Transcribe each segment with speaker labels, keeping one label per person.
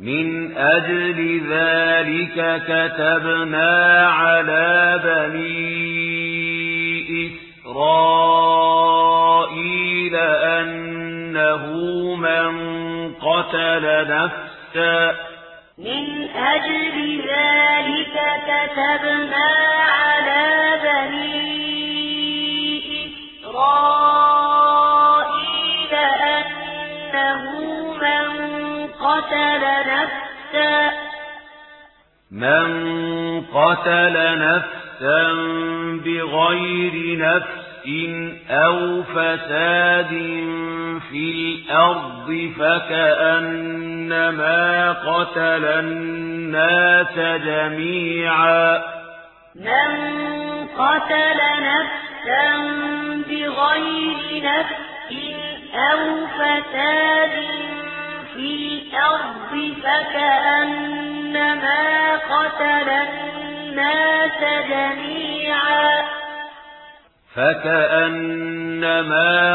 Speaker 1: من أجل ذلك كتبنا على بني إسرائيل أنه من قتل نفسا.
Speaker 2: من أجل ذلك كتبنا على بني من قتل نفسا
Speaker 1: بغير نفس أو فساد في الأرض فكأنما قتل الناس جميعا
Speaker 2: من قتل نفسا بغير نفس أو فساد في الأرض فكأنما قتل الناس جميعا.
Speaker 1: فكأنما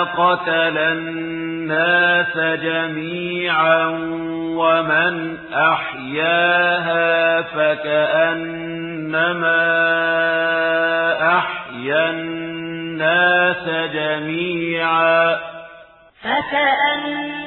Speaker 1: قتل الناس جميعا ومن أحياها فكأنما أحيا الناس جميعا.
Speaker 2: فكأنما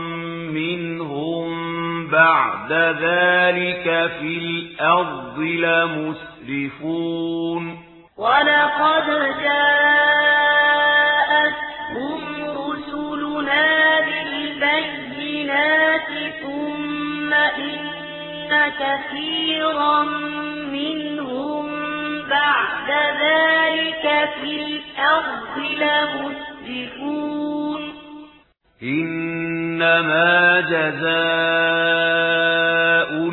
Speaker 1: بعد ذلك في الأرض لمسرفون.
Speaker 2: ولقد جاءتهم رسلنا بالبينات ثم إن كثيرا منهم بعد ذلك في الأرض لمسرفون.
Speaker 1: إنما جزاء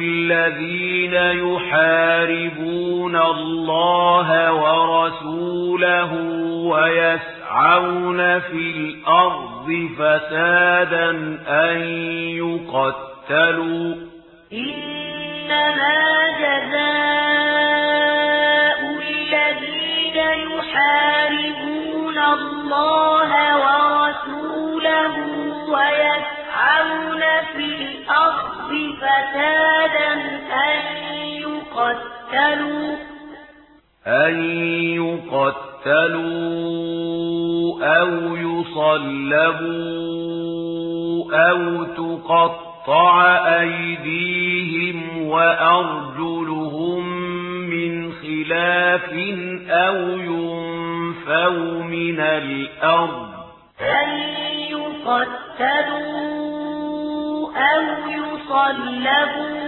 Speaker 1: الذين يحاربون الله ورسوله ويسعون في الأرض فسادا أن يقتلوا
Speaker 2: إنما جزاء الذين يحاربون الله فرعون في الأرض فسادا أن يقتلوا
Speaker 1: أن يقتلوا أو يصلبوا أو تقطع أيديهم وأرجلهم من خلاف أو ينفوا من الأرض
Speaker 2: أن يقتلوا أو يصلبوا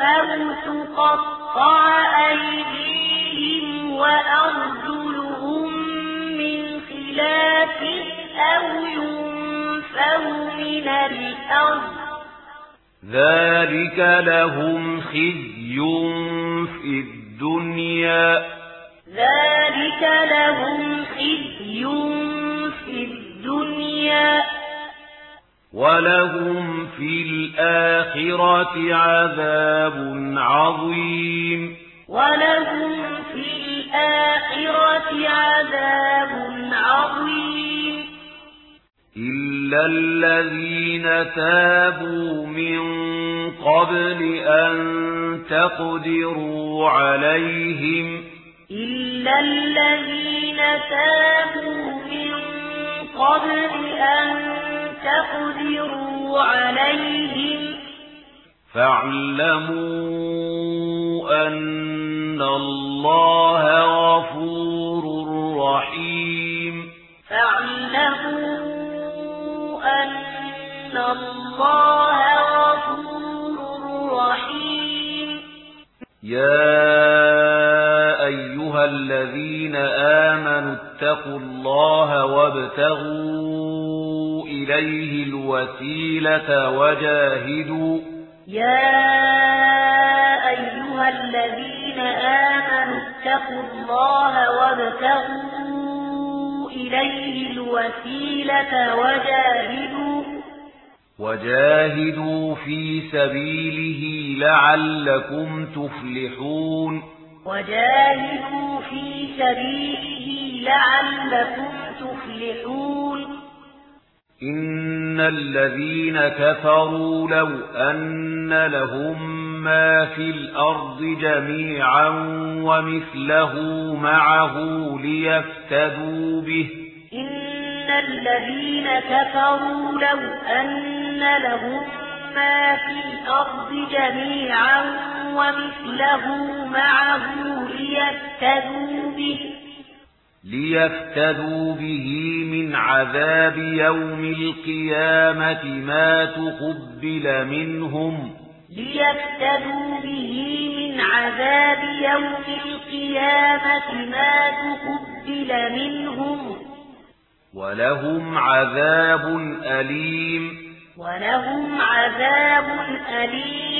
Speaker 2: أو تقطع أيديهم وأرجلهم من خلاف أو ينفوا من الأرض
Speaker 1: ذلك لهم خزي في الدنيا
Speaker 2: ذلك لهم خزي في الدنيا
Speaker 1: ولهم في الآخرة عذاب عظيم
Speaker 2: ولهم في الآخرة عذاب عظيم
Speaker 1: إلا الذين تابوا من قبل أن تقدروا عليهم
Speaker 2: إلا الذين تابوا من قبل أن تقدروا عليهم
Speaker 1: فاعلموا أن الله غفور رحيم.
Speaker 2: فاعلموا أن الله غفور رحيم.
Speaker 1: يا أيها الذين آمنوا اتقوا الله وابتغوا إليه الوسيلة وجاهدوا.
Speaker 2: يا أيها الذين آمنوا اتقوا الله وابتغوا إليه الوسيلة وجاهدوا.
Speaker 1: وجاهدوا في سبيله لعلكم تفلحون.
Speaker 2: وجاهدوا في سبيله لعلكم تفلحون.
Speaker 1: إن الذين كفروا لو أن لهم ما في الأرض جميعا ومثله معه ليفتدوا به
Speaker 2: إن الذين كفروا لو أن لهم ما في الأرض جميعا ومثله معه ليفتدوا به
Speaker 1: ليفتدوا به عذاب يوم القيامة ما تقبل منهم.
Speaker 2: ليفتدوا به من عذاب يوم القيامة ما تقبل منهم.
Speaker 1: ولهم عذاب أليم.
Speaker 2: ولهم عذاب أليم.